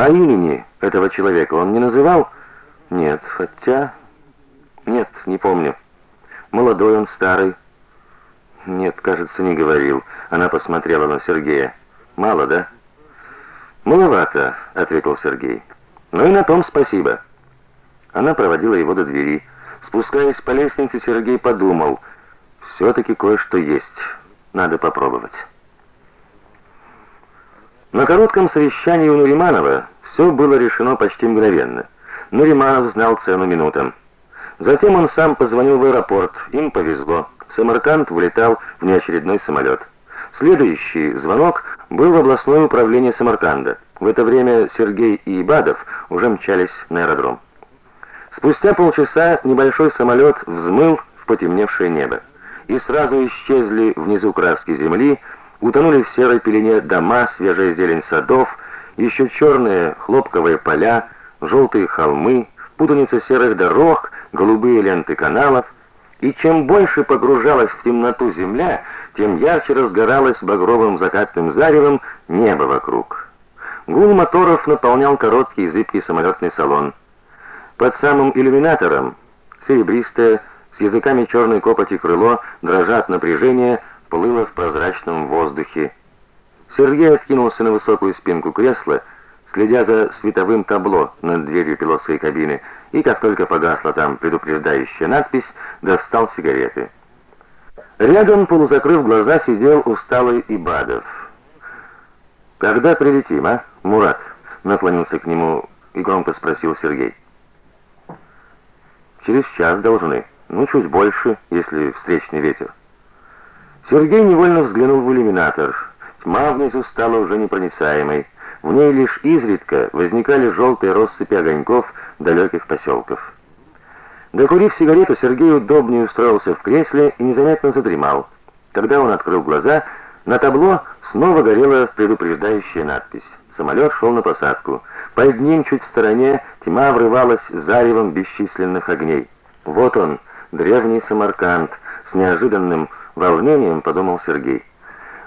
А имени этого человека он не называл? Нет, хотя нет, не помню. Молодой он, старый. Нет, кажется, не говорил. Она посмотрела на Сергея. Мало, да? Маловато, ответил Сергей. Ну и на том спасибо. Она проводила его до двери. Спускаясь по лестнице, Сергей подумал: все таки кое-что есть. Надо попробовать. На коротком совещании у Нуриманова все было решено почти мгновенно. Нуриманов знал цену минутам. Затем он сам позвонил в аэропорт. Им повезло. Самарканд вылетал в неочередной самолет. Следующий звонок был в областное управление Самарканда. В это время Сергей и Ибадов уже мчались на аэродром. Спустя полчаса небольшой самолет взмыл в потемневшее небо, и сразу исчезли внизу краски земли, утонули в серой пелене дома, свежая зелень садов, еще черные хлопковые поля, желтые холмы, путаница серых дорог, голубые ленты каналов, и чем больше погружалась в темноту земля, тем ярче разгоралось багровым закатным заревом небо вокруг. Гул моторов наполнял короткий зыбкий самолетный салон. Под самым иллюминатором серебристое с языками черной копоти крыло, дрожа от напряжения, плыло в прозрачном воздухе. Сергей откинулся на высокую спинку кресла, следя за световым табло над дверью пилотской кабины, и как только погасла там предупреждающая надпись, достал сигареты. Рядом, полузакрыв глаза, сидел усталый Ибадов. Когда прилетим, а? Мурат наклонился к нему и громко спросил Сергей. Через час должны. Ну, чуть больше, если встречный ветер. Сергей невольно взглянул в иллюминатор. Тьма внизу стала уже непроницаемой. В ней лишь изредка возникали желтые россыпи огоньков далеких поселков. Докурив сигарету, Сергей удобнее устроился в кресле и незаметно задремал. Когда он открыл глаза, на табло снова горела предупреждающая надпись. Самолет шел на посадку. Под ним чуть в стороне тьма врывалась заревом бесчисленных огней. Вот он, древний Самарканд, с неожиданным волнением подумал Сергей.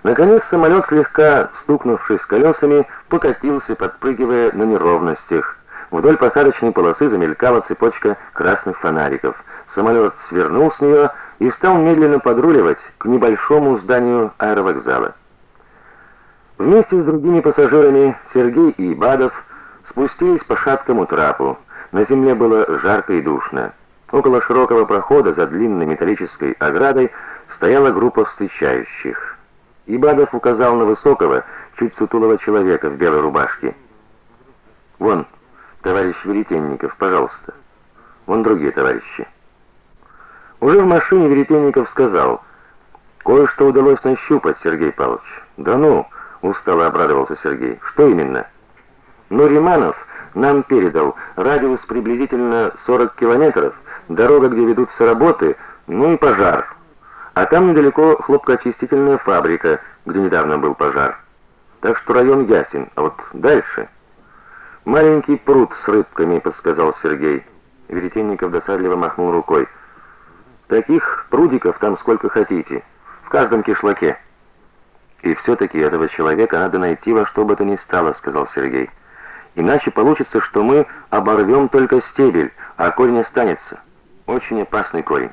Наконец самолет, слегка стукнувшись колесами, покатился, подпрыгивая на неровностях. Вдоль посадочной полосы замелькала цепочка красных фонариков. Самолет свернул с нее и стал медленно подруливать к небольшому зданию аэровокзала. Вместе с другими пассажирами Сергей и Ибадов спустились по шаткому трапу. На земле было жарко и душно. Около широкого прохода за длинной металлической оградой стояла группа встречающих. Ибадов указал на высокого, чуть сутулого человека в белой рубашке. Вон, товарищ Веретенников, пожалуйста. Вон другие товарищи. Уже в машине Веретенников сказал: "Кое-что удалось нащупать, Сергей Павлович". "Да ну", устало обрадовался Сергей. "Что именно?" "Ну, Риманов нам передал радиус приблизительно 40 километров, дорога, где ведутся работы, ну и пожар. А там недалеко хлопкоочистительная фабрика, где недавно был пожар. Так что район ясен, а вот дальше маленький пруд с рыбками, подсказал Сергей. Веретенников досадливо махнул рукой. Таких прудиков там сколько хотите, в каждом кишлаке. И все таки этого человека надо найти во что бы то ни стало, сказал Сергей. Иначе получится, что мы оборвем только стебель, а корень останется. Очень опасный корень.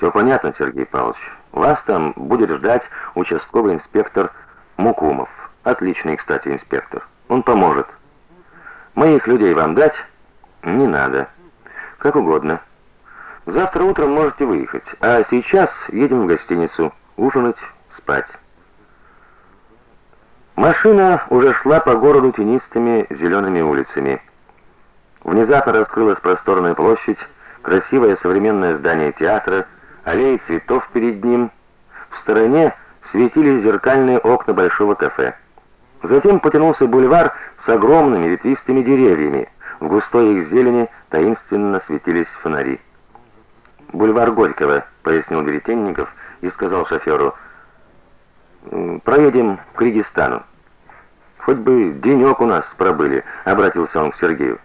Все понятно, Сергей Павлович. Вас там будет ждать участковый инспектор Мукумов. Отличный, кстати, инспектор. Он поможет. Моих людей вам дать? Не надо. Как угодно. Завтра утром можете выехать, а сейчас едем в гостиницу ужинать, спать. Машина уже шла по городу тенистыми зелеными улицами. Внезапно раскрылась просторная площадь, красивое современное здание театра аллеи цветов перед ним, в стороне светились зеркальные окна большого кафе. Затем потянулся бульвар с огромными ветвистыми деревьями. В густой их зелени таинственно светились фонари. Бульвар Горького, пояснил Веретенников и сказал шоферу: "Проедем к Кыргызстану". Хоть бы денек у нас пробыли, обратился он к Сергею.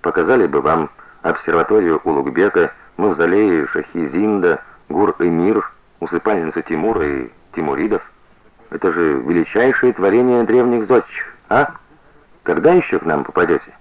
Показали бы вам обсерваторию Улугбека, мавзолей Шахизинда, Гур-Эмир, усыпальница Тимура и Тимуридов. Это же величайшее творение древних зодчих, а? Когда еще к нам попадете?»